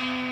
Bye.